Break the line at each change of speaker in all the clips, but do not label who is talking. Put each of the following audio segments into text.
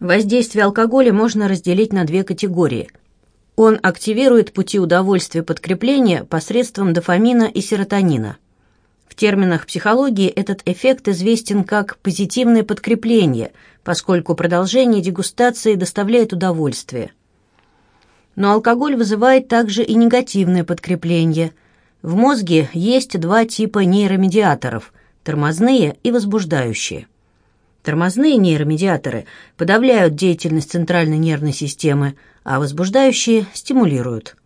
Воздействие алкоголя можно разделить на две категории. Он активирует пути удовольствия подкрепления посредством дофамина и серотонина. В терминах психологии этот эффект известен как позитивное подкрепление, поскольку продолжение дегустации доставляет удовольствие. Но алкоголь вызывает также и негативное подкрепление. В мозге есть два типа нейромедиаторов – тормозные и возбуждающие. Тормозные нейромедиаторы подавляют деятельность центральной нервной системы, а возбуждающие стимулируют.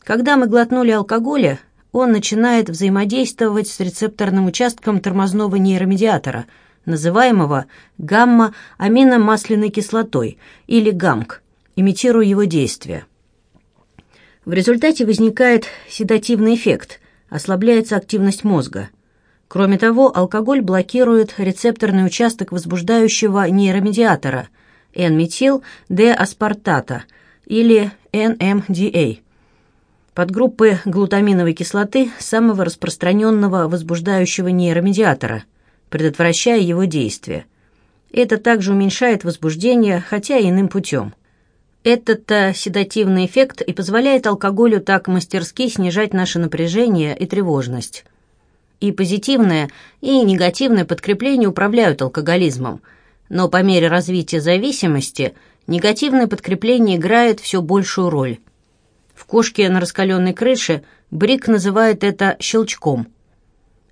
Когда мы глотнули алкоголя, он начинает взаимодействовать с рецепторным участком тормозного нейромедиатора, называемого гамма-аминомасляной кислотой или ГАМК, имитируя его действие. В результате возникает седативный эффект, ослабляется активность мозга – Кроме того, алкоголь блокирует рецепторный участок возбуждающего нейромедиатора N-метил-D-аспартата или NMDA, подгруппы глутаминовой кислоты самого распространенного возбуждающего нейромедиатора, предотвращая его действие. Это также уменьшает возбуждение, хотя иным путем. Этот-то седативный эффект и позволяет алкоголю так мастерски снижать наше напряжение и тревожность. И позитивное, и негативное подкрепление управляют алкоголизмом. Но по мере развития зависимости негативное подкрепление играет все большую роль. В «Кошке на раскаленной крыше» Брик называет это «щелчком».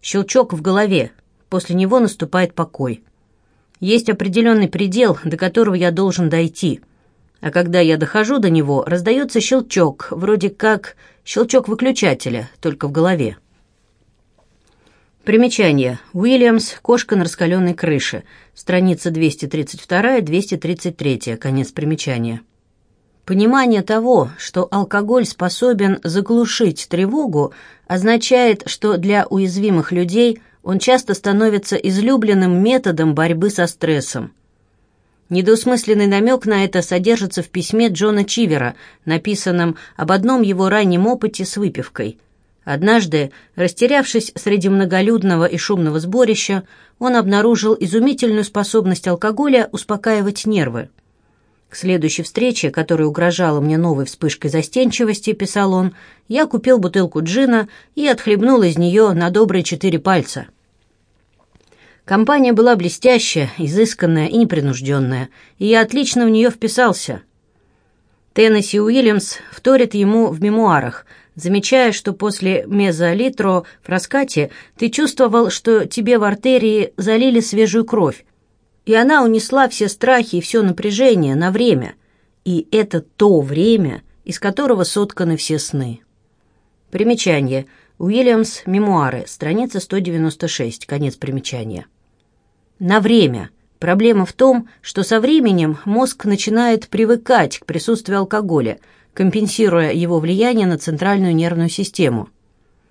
Щелчок в голове, после него наступает покой. Есть определенный предел, до которого я должен дойти. А когда я дохожу до него, раздается щелчок, вроде как щелчок выключателя, только в голове. Примечание. Уильямс. Кошка на раскаленной крыше. Страница 232-233. Конец примечания. Понимание того, что алкоголь способен заглушить тревогу, означает, что для уязвимых людей он часто становится излюбленным методом борьбы со стрессом. Недосмысленный намек на это содержится в письме Джона Чивера, написанном об одном его раннем опыте с выпивкой – Однажды, растерявшись среди многолюдного и шумного сборища, он обнаружил изумительную способность алкоголя успокаивать нервы. К следующей встрече, которая угрожала мне новой вспышкой застенчивости, писал он, я купил бутылку джина и отхлебнул из нее на добрые четыре пальца. Компания была блестящая, изысканная и непринужденная, и я отлично в нее вписался. Теннесси Уильямс вторит ему в мемуарах – замечая, что после мезолитро в раскате ты чувствовал, что тебе в артерии залили свежую кровь, и она унесла все страхи и все напряжение на время, и это то время, из которого сотканы все сны. Примечание. Уильямс, мемуары, страница 196, конец примечания. На время. Проблема в том, что со временем мозг начинает привыкать к присутствию алкоголя – компенсируя его влияние на центральную нервную систему.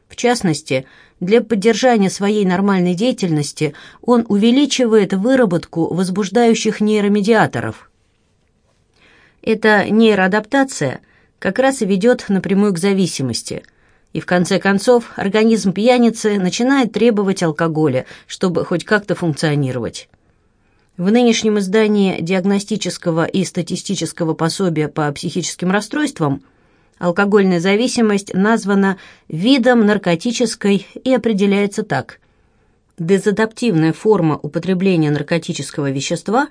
В частности, для поддержания своей нормальной деятельности он увеличивает выработку возбуждающих нейромедиаторов. Эта нейроадаптация как раз и ведет напрямую к зависимости – и в конце концов организм пьяницы начинает требовать алкоголя, чтобы хоть как-то функционировать. В нынешнем издании диагностического и статистического пособия по психическим расстройствам алкогольная зависимость названа видом наркотической и определяется так. Дезадаптивная форма употребления наркотического вещества,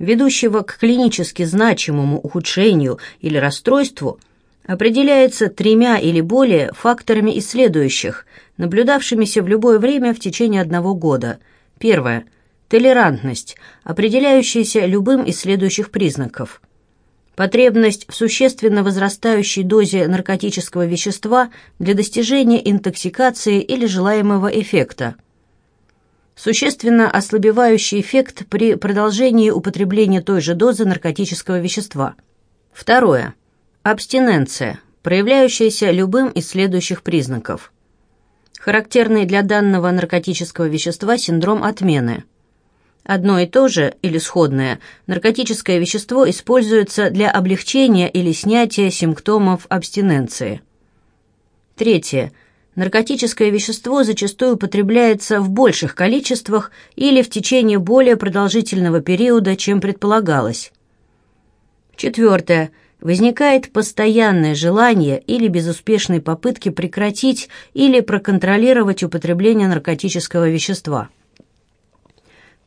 ведущего к клинически значимому ухудшению или расстройству, определяется тремя или более факторами из следующих, наблюдавшимися в любое время в течение одного года. Первое – Толерантность, определяющаяся любым из следующих признаков. Потребность в существенно возрастающей дозе наркотического вещества для достижения интоксикации или желаемого эффекта. Существенно ослабевающий эффект при продолжении употребления той же дозы наркотического вещества. Второе. Абстиненция, проявляющаяся любым из следующих признаков. Характерный для данного наркотического вещества синдром отмены – Одно и то же, или сходное, наркотическое вещество используется для облегчения или снятия симптомов абстиненции. Третье. Наркотическое вещество зачастую употребляется в больших количествах или в течение более продолжительного периода, чем предполагалось. Четвертое. Возникает постоянное желание или безуспешные попытки прекратить или проконтролировать употребление наркотического вещества.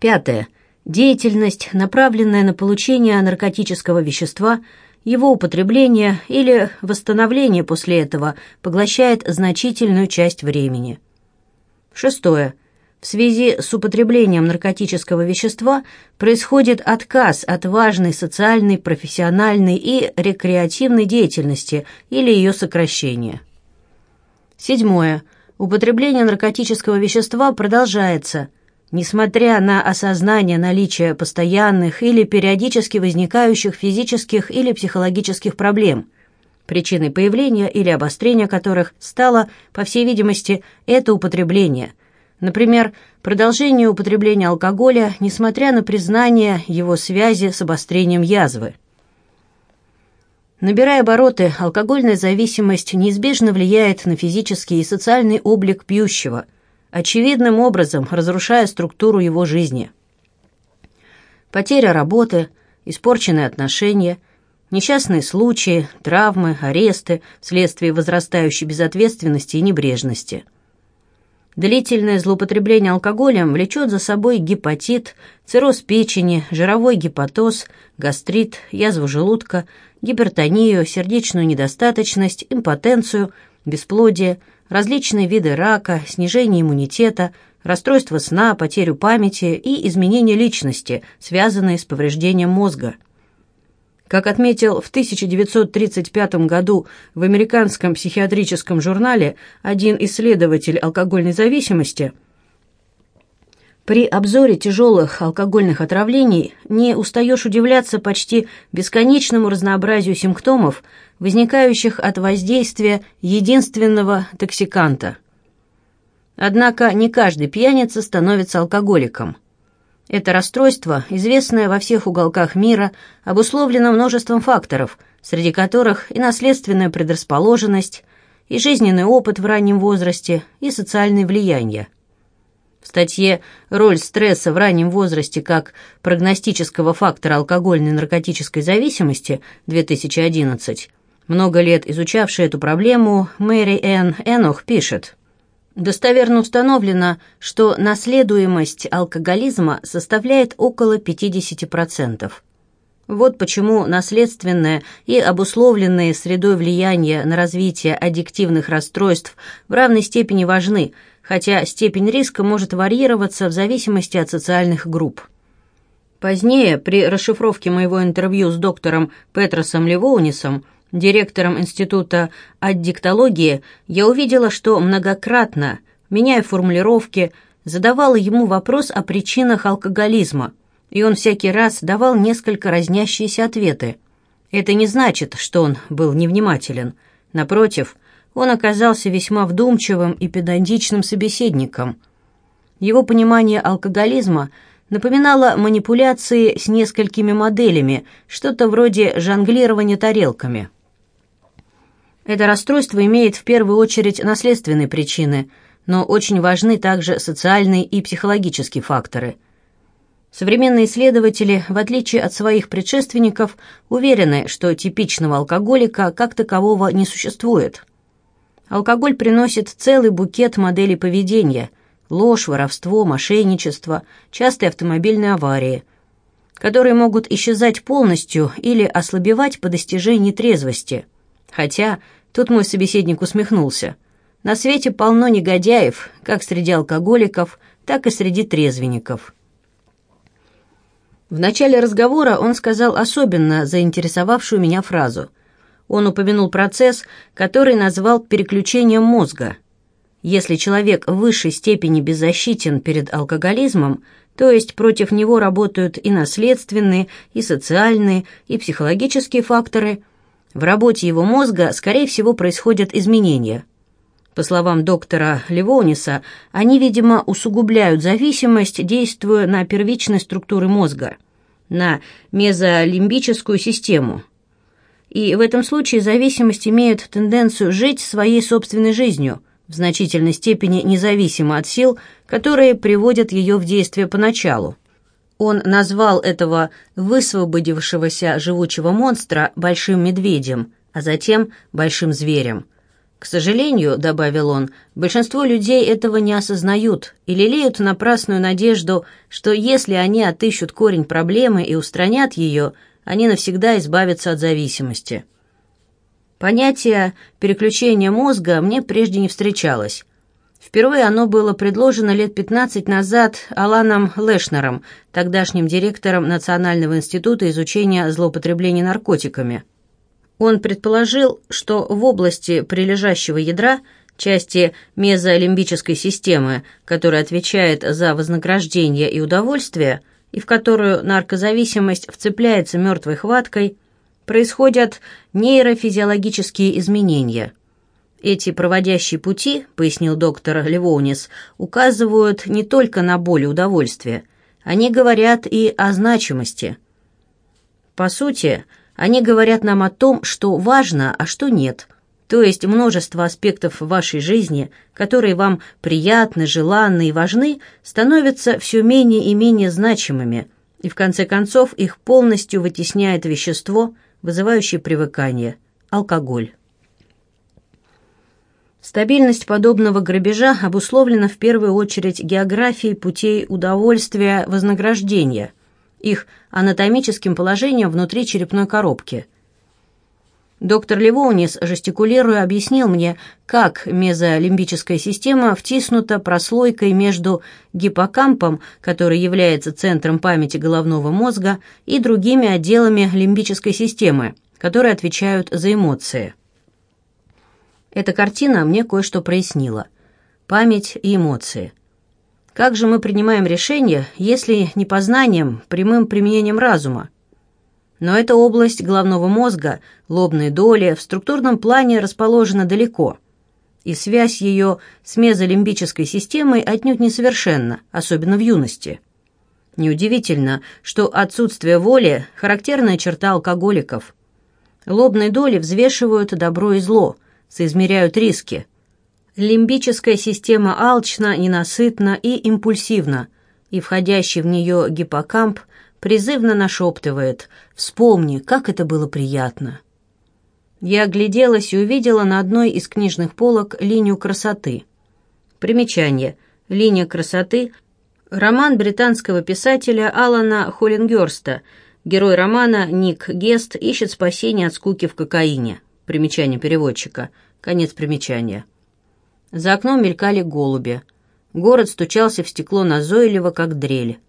Пятое. Деятельность, направленная на получение наркотического вещества, его употребление или восстановление после этого поглощает значительную часть времени. Шестое. В связи с употреблением наркотического вещества происходит отказ от важной социальной, профессиональной и рекреативной деятельности или ее сокращение. Седьмое. Употребление наркотического вещества продолжается – Несмотря на осознание наличия постоянных или периодически возникающих физических или психологических проблем, причиной появления или обострения которых стало, по всей видимости, это употребление. Например, продолжение употребления алкоголя, несмотря на признание его связи с обострением язвы. Набирая обороты, алкогольная зависимость неизбежно влияет на физический и социальный облик пьющего – очевидным образом разрушая структуру его жизни. Потеря работы, испорченные отношения, несчастные случаи, травмы, аресты вследствие возрастающей безответственности и небрежности. Длительное злоупотребление алкоголем влечет за собой гепатит, цирроз печени, жировой гепатоз, гастрит, язву желудка, гипертонию, сердечную недостаточность, импотенцию, бесплодие – различные виды рака, снижение иммунитета, расстройство сна, потерю памяти и изменение личности, связанные с повреждением мозга. Как отметил в 1935 году в американском психиатрическом журнале один исследователь алкогольной зависимости – при обзоре тяжелых алкогольных отравлений не устаешь удивляться почти бесконечному разнообразию симптомов, возникающих от воздействия единственного токсиканта. Однако не каждый пьяница становится алкоголиком. Это расстройство, известное во всех уголках мира, обусловлено множеством факторов, среди которых и наследственная предрасположенность, и жизненный опыт в раннем возрасте, и социальные влияния. В статье «Роль стресса в раннем возрасте как прогностического фактора алкогольной и наркотической зависимости» 2011 много лет изучавшая эту проблему Мэри Энн Энох пишет. Достоверно установлено, что наследуемость алкоголизма составляет около 50%. Вот почему наследственное и обусловленное средой влияние на развитие аддиктивных расстройств в равной степени важны – хотя степень риска может варьироваться в зависимости от социальных групп. Позднее, при расшифровке моего интервью с доктором Петросом Левоунисом, директором Института аддиктологии, я увидела, что многократно, меняя формулировки, задавала ему вопрос о причинах алкоголизма, и он всякий раз давал несколько разнящиеся ответы. Это не значит, что он был невнимателен. Напротив, он оказался весьма вдумчивым и педантичным собеседником. Его понимание алкоголизма напоминало манипуляции с несколькими моделями, что-то вроде жонглирования тарелками. Это расстройство имеет в первую очередь наследственные причины, но очень важны также социальные и психологические факторы. Современные исследователи, в отличие от своих предшественников, уверены, что типичного алкоголика как такового не существует – Алкоголь приносит целый букет моделей поведения – ложь, воровство, мошенничество, частые автомобильные аварии, которые могут исчезать полностью или ослабевать по достижении трезвости. Хотя, тут мой собеседник усмехнулся, на свете полно негодяев, как среди алкоголиков, так и среди трезвенников. В начале разговора он сказал особенно заинтересовавшую меня фразу – он упомянул процесс, который назвал переключением мозга. Если человек в высшей степени беззащитен перед алкоголизмом, то есть против него работают и наследственные, и социальные, и психологические факторы, в работе его мозга, скорее всего, происходят изменения. По словам доктора Левониса, они, видимо, усугубляют зависимость, действуя на первичные структуры мозга, на мезолимбическую систему – и в этом случае зависимость имеет тенденцию жить своей собственной жизнью, в значительной степени независимо от сил, которые приводят ее в действие поначалу. Он назвал этого высвободившегося живучего монстра большим медведем, а затем большим зверем. К сожалению, добавил он, большинство людей этого не осознают и лелеют напрасную надежду, что если они отыщут корень проблемы и устранят ее, они навсегда избавятся от зависимости. Понятие переключения мозга мне прежде не встречалось. Впервые оно было предложено лет 15 назад Аланом Лешнером, тогдашним директором Национального института изучения злоупотребления наркотиками. Он предположил, что в области прилежащего ядра, части мезолимбической системы, которая отвечает за вознаграждение и удовольствие, и в которую наркозависимость вцепляется мертвой хваткой, происходят нейрофизиологические изменения – эти проводящие пути, пояснил доктор Левоунис, указывают не только на боль и удовольствие. Они говорят и о значимости. По сути, они говорят нам о том, что важно, а что нет. То есть множество аспектов вашей жизни, которые вам приятны, желанны и важны, становятся все менее и менее значимыми, и в конце концов их полностью вытесняет вещество, вызывающее привыкание – алкоголь. Стабильность подобного грабежа обусловлена в первую очередь географией путей удовольствия вознаграждения, их анатомическим положением внутри черепной коробки. Доктор Ливоунис, жестикулируя, объяснил мне, как мезолимбическая система втиснута прослойкой между гиппокампом, который является центром памяти головного мозга, и другими отделами лимбической системы, которые отвечают за эмоции. Эта картина мне кое-что прояснила. Память и эмоции. Как же мы принимаем решения, если не познанием, прямым применением разума? Но эта область головного мозга, лобные доли, в структурном плане расположена далеко. И связь ее с мезолимбической системой отнюдь несовершенна, особенно в юности. Неудивительно, что отсутствие воли – характерная черта алкоголиков. Лобные доли взвешивают добро и зло – соизмеряют риски. Лимбическая система алчна, ненасытна и импульсивна, и входящий в нее гиппокамп призывно нашептывает «Вспомни, как это было приятно». Я огляделась и увидела на одной из книжных полок линию красоты. Примечание. Линия красоты – роман британского писателя Алана Холлингерста. Герой романа Ник Гест ищет спасение от скуки в кокаине. Примечание переводчика. Конец примечания. За окном мелькали голуби. Город стучался в стекло назойливо, как дрель.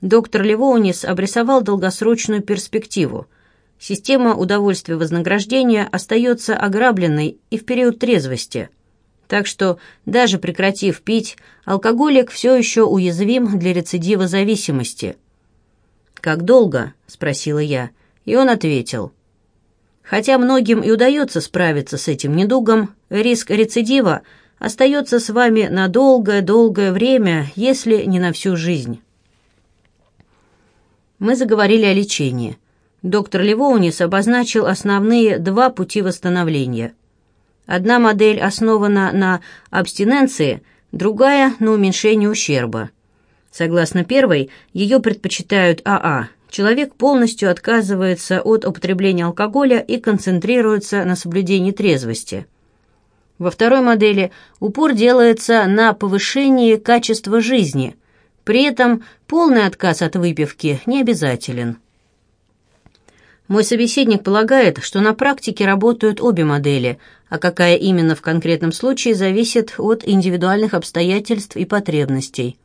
Доктор Левоунис обрисовал долгосрочную перспективу. Система удовольствия вознаграждения остается ограбленной и в период трезвости. Так что, даже прекратив пить, алкоголик все еще уязвим для рецидива зависимости. «Как долго?» – спросила я, и он ответил – Хотя многим и удается справиться с этим недугом, риск рецидива остается с вами на долгое-долгое время, если не на всю жизнь. Мы заговорили о лечении. Доктор Ливоунис обозначил основные два пути восстановления. Одна модель основана на абстиненции, другая – на уменьшении ущерба. Согласно первой, ее предпочитают АА – человек полностью отказывается от употребления алкоголя и концентрируется на соблюдении трезвости. Во второй модели упор делается на повышении качества жизни, при этом полный отказ от выпивки не обязателен. Мой собеседник полагает, что на практике работают обе модели, а какая именно в конкретном случае зависит от индивидуальных обстоятельств и потребностей.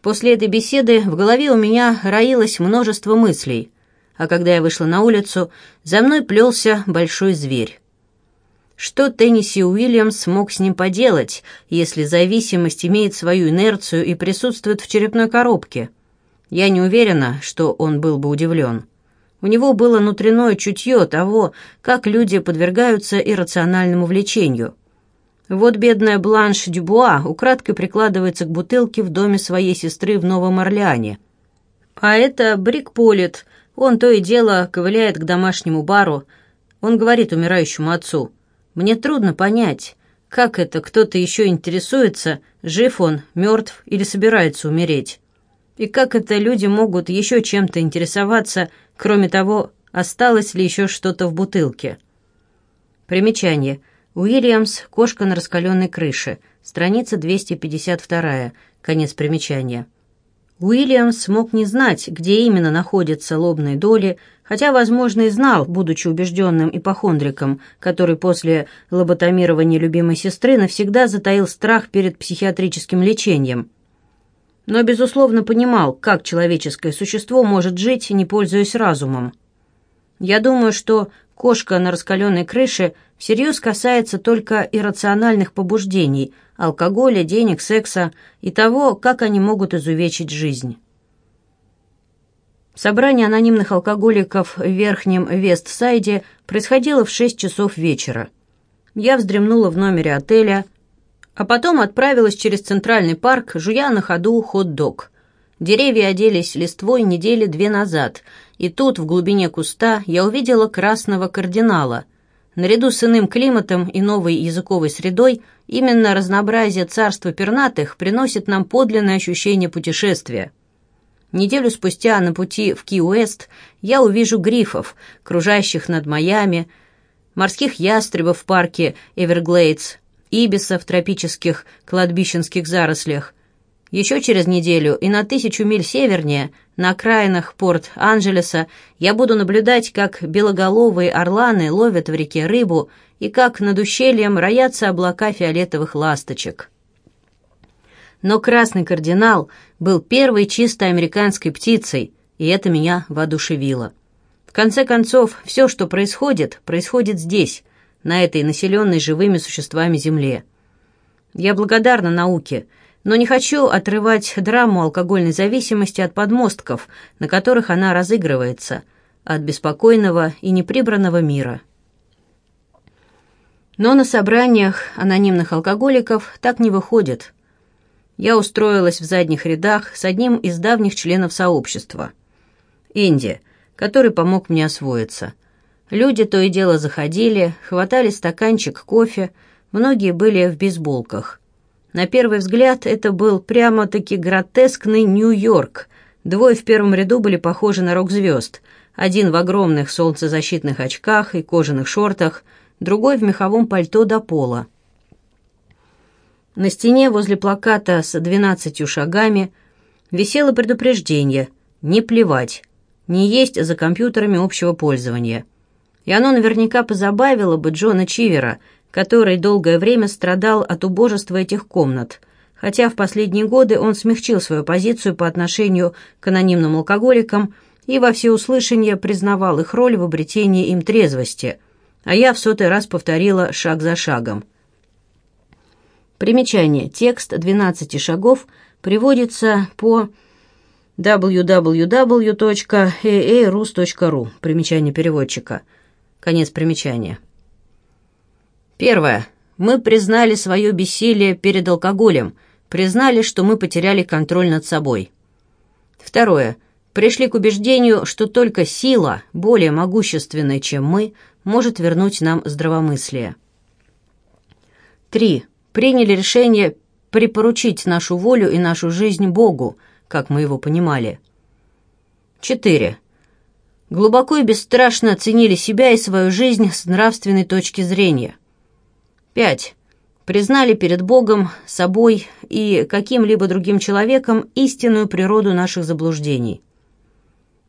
После этой беседы в голове у меня роилось множество мыслей, а когда я вышла на улицу, за мной плелся большой зверь. Что Тенниси Уильямс мог с ним поделать, если зависимость имеет свою инерцию и присутствует в черепной коробке? Я не уверена, что он был бы удивлен. У него было внутреннее чутье того, как люди подвергаются иррациональному влечению – вот бедная Бланш Дюбуа украдкой прикладывается к бутылке в доме своей сестры в Новом Орлеане. А это Брик Полит. Он то и дело ковыляет к домашнему бару. Он говорит умирающему отцу, «Мне трудно понять, как это кто-то еще интересуется, жив он, мертв или собирается умереть. И как это люди могут еще чем-то интересоваться, кроме того, осталось ли еще что-то в бутылке? Примечание. Уильямс «Кошка на раскаленной крыше», страница 252, конец примечания. Уильямс мог не знать, где именно находятся лобные доли, хотя, возможно, и знал, будучи убежденным ипохондриком, который после лоботомирования любимой сестры навсегда затаил страх перед психиатрическим лечением. Но, безусловно, понимал, как человеческое существо может жить, не пользуясь разумом. Я думаю, что кошка на раскаленной крыше всерьез касается только иррациональных побуждений, алкоголя, денег, секса и того, как они могут изувечить жизнь. Собрание анонимных алкоголиков в Верхнем Вестсайде происходило в 6 часов вечера. Я вздремнула в номере отеля, а потом отправилась через Центральный парк, жуя на ходу хот-дог. Деревья оделись листвой недели две назад, и тут, в глубине куста, я увидела красного кардинала. Наряду с иным климатом и новой языковой средой, именно разнообразие царства пернатых приносит нам подлинное ощущение путешествия – Неделю спустя на пути в Ки-Уэст я увижу грифов, кружащих над Майами, морских ястребов в парке Эверглейдс, ибиса в тропических кладбищенских зарослях. Еще через неделю и на тысячу миль севернее, на окраинах Порт-Анджелеса, я буду наблюдать, как белоголовые орланы ловят в реке рыбу и как над ущельем роятся облака фиолетовых ласточек. Но красный кардинал был первой чисто американской птицей, и это меня воодушевило. В конце концов, все, что происходит, происходит здесь, на этой населенной живыми существами земле. Я благодарна науке, но не хочу отрывать драму алкогольной зависимости от подмостков, на которых она разыгрывается, от беспокойного и неприбранного мира. Но на собраниях анонимных алкоголиков так не выходит – я устроилась в задних рядах с одним из давних членов сообщества. Инди, который помог мне освоиться. Люди то и дело заходили, хватали стаканчик кофе, многие были в бейсболках. На первый взгляд это был прямо-таки гротескный Нью-Йорк. Двое в первом ряду были похожи на рок-звезд. Один в огромных солнцезащитных очках и кожаных шортах, другой в меховом пальто до пола. На стене возле плаката с двенадцатью шагами висело предупреждение «Не плевать, не есть за компьютерами общего пользования». И оно наверняка позабавило бы Джона Чивера, который долгое время страдал от убожества этих комнат, хотя в последние годы он смягчил свою позицию по отношению к анонимным алкоголикам и во всеуслышание признавал их роль в обретении им трезвости, а я в сотый раз повторила шаг за шагом – Примечание. Текст 12 шагов приводится по www.earus.ru. Примечание переводчика. Конец примечания. Первое. Мы признали свое бессилие перед алкоголем, признали, что мы потеряли контроль над собой. Второе. Пришли к убеждению, что только сила, более могущественная, чем мы, может вернуть нам здравомыслие. Три приняли решение припоручить нашу волю и нашу жизнь Богу, как мы его понимали. 4. Глубоко и бесстрашно оценили себя и свою жизнь с нравственной точки зрения. 5. Признали перед Богом, собой и каким-либо другим человеком истинную природу наших заблуждений.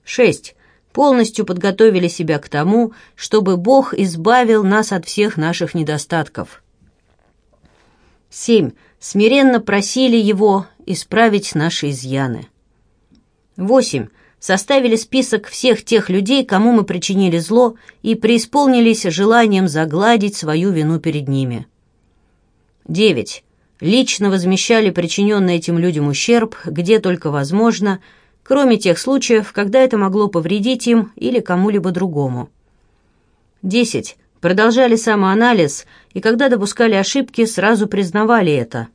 6. Полностью подготовили себя к тому, чтобы Бог избавил нас от всех наших недостатков. 7. Смиренно просили его исправить наши изъяны. 8. Составили список всех тех людей, кому мы причинили зло, и преисполнились желанием загладить свою вину перед ними. 9. Лично возмещали причиненный этим людям ущерб, где только возможно, кроме тех случаев, когда это могло повредить им или кому-либо другому. 10 продолжали самоанализ и когда допускали ошибки, сразу признавали это.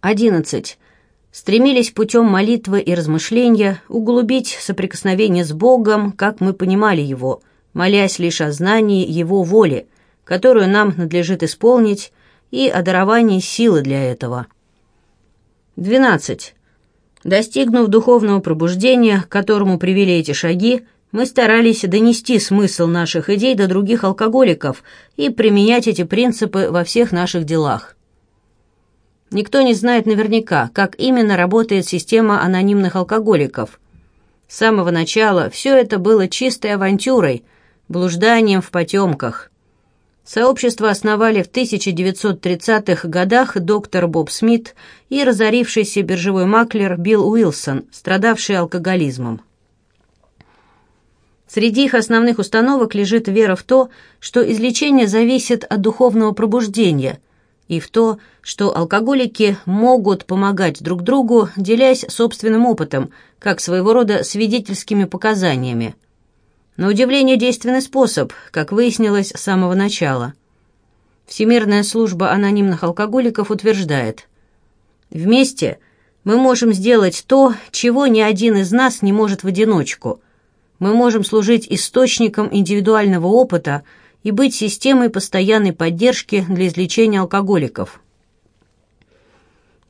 11. Стремились путем молитвы и размышления углубить соприкосновение с Богом, как мы понимали Его, молясь лишь о знании Его воли, которую нам надлежит исполнить, и о даровании силы для этого. 12. Достигнув духовного пробуждения, к которому привели эти шаги, мы старались донести смысл наших идей до других алкоголиков и применять эти принципы во всех наших делах. Никто не знает наверняка, как именно работает система анонимных алкоголиков. С самого начала все это было чистой авантюрой, блужданием в потемках. Сообщество основали в 1930-х годах доктор Боб Смит и разорившийся биржевой маклер Билл Уилсон, страдавший алкоголизмом. Среди их основных установок лежит вера в то, что излечение зависит от духовного пробуждения, и в то, что алкоголики могут помогать друг другу, делясь собственным опытом, как своего рода свидетельскими показаниями – на удивление действенный способ, как выяснилось с самого начала. Всемирная служба анонимных алкоголиков утверждает, «Вместе мы можем сделать то, чего ни один из нас не может в одиночку. Мы можем служить источником индивидуального опыта и быть системой постоянной поддержки для излечения алкоголиков».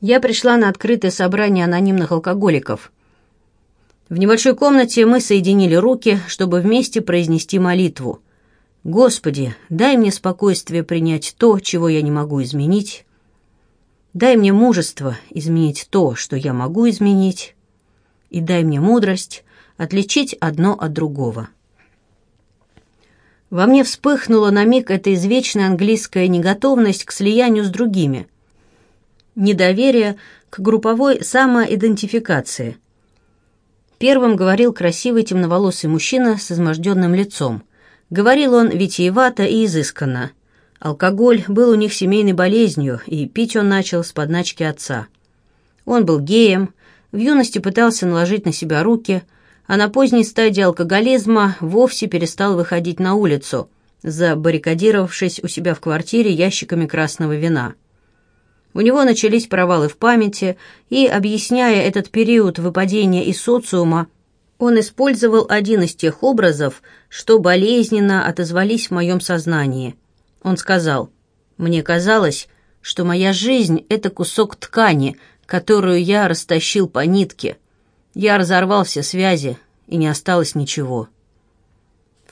Я пришла на открытое собрание анонимных алкоголиков – в небольшой комнате мы соединили руки, чтобы вместе произнести молитву. «Господи, дай мне спокойствие принять то, чего я не могу изменить. Дай мне мужество изменить то, что я могу изменить. И дай мне мудрость отличить одно от другого». Во мне вспыхнула на миг эта извечная английская неготовность к слиянию с другими. Недоверие к групповой самоидентификации – Первым говорил красивый темноволосый мужчина с изможденным лицом. Говорил он витиевато и изысканно. Алкоголь был у них семейной болезнью, и пить он начал с подначки отца. Он был геем, в юности пытался наложить на себя руки, а на поздней стадии алкоголизма вовсе перестал выходить на улицу, забаррикадировавшись у себя в квартире ящиками красного вина. У него начались провалы в памяти, и, объясняя этот период выпадения из социума, он использовал один из тех образов, что болезненно отозвались в моем сознании. Он сказал, «Мне казалось, что моя жизнь — это кусок ткани, которую я растащил по нитке. Я разорвал все связи, и не осталось ничего».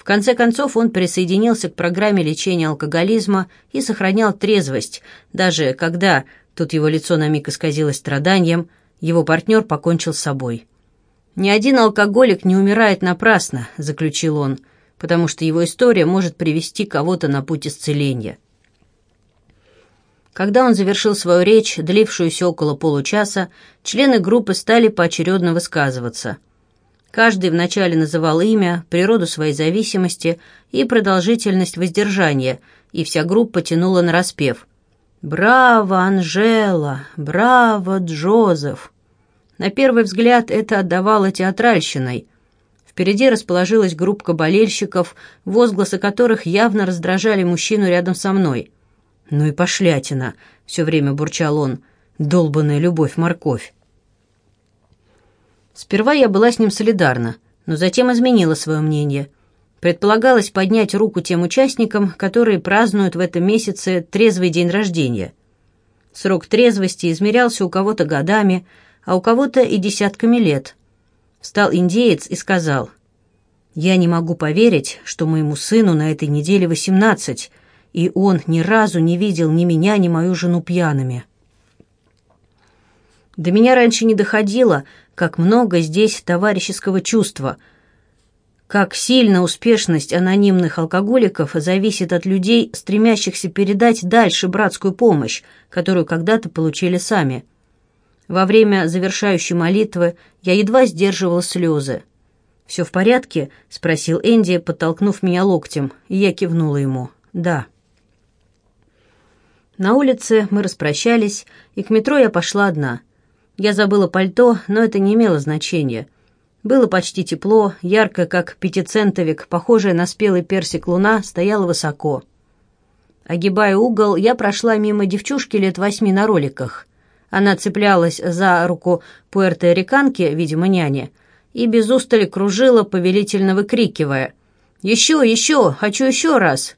В конце концов он присоединился к программе лечения алкоголизма и сохранял трезвость, даже когда, тут его лицо на миг исказилось страданием, его партнер покончил с собой. «Ни один алкоголик не умирает напрасно», — заключил он, «потому что его история может привести кого-то на путь исцеления». Когда он завершил свою речь, длившуюся около получаса, члены группы стали поочередно высказываться — Каждый вначале называл имя, природу своей зависимости и продолжительность воздержания, и вся группа тянула на распев. «Браво, Анжела! Браво, Джозеф!» На первый взгляд это отдавало театральщиной. Впереди расположилась группка болельщиков, возгласы которых явно раздражали мужчину рядом со мной. «Ну и пошлятина!» — все время бурчал он. «Долбанная любовь-морковь!» Сперва я была с ним солидарна, но затем изменила свое мнение. Предполагалось поднять руку тем участникам, которые празднуют в этом месяце трезвый день рождения. Срок трезвости измерялся у кого-то годами, а у кого-то и десятками лет. Встал индеец и сказал, «Я не могу поверить, что моему сыну на этой неделе восемнадцать, и он ни разу не видел ни меня, ни мою жену пьяными». До меня раньше не доходило, как много здесь товарищеского чувства, как сильно успешность анонимных алкоголиков зависит от людей, стремящихся передать дальше братскую помощь, которую когда-то получили сами. Во время завершающей молитвы я едва сдерживала слезы. «Все в порядке?» — спросил Энди, подтолкнув меня локтем, и я кивнула ему. «Да». На улице мы распрощались, и к метро я пошла одна — я забыла пальто, но это не имело значения. Было почти тепло, ярко, как пятицентовик, похожая на спелый персик луна, стояла высоко. Огибая угол, я прошла мимо девчушки лет восьми на роликах. Она цеплялась за руку пуэрто-риканки, видимо, няни, и без устали кружила, повелительно выкрикивая «Еще, еще! Хочу еще раз!»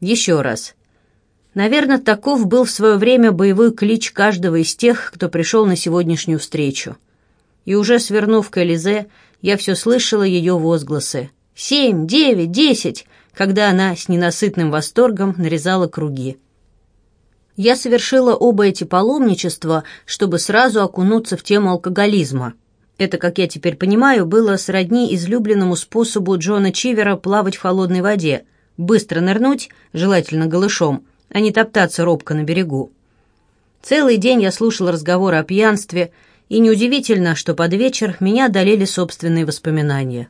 «Еще раз!» Наверное, таков был в свое время боевой клич каждого из тех, кто пришел на сегодняшнюю встречу. И уже свернув к Элизе, я все слышала ее возгласы. «Семь, девять, десять!» когда она с ненасытным восторгом нарезала круги. Я совершила оба эти паломничества, чтобы сразу окунуться в тему алкоголизма. Это, как я теперь понимаю, было сродни излюбленному способу Джона Чивера плавать в холодной воде, быстро нырнуть, желательно голышом, а не топтаться робко на берегу. Целый день я слушала разговоры о пьянстве, и неудивительно, что под вечер меня одолели собственные воспоминания.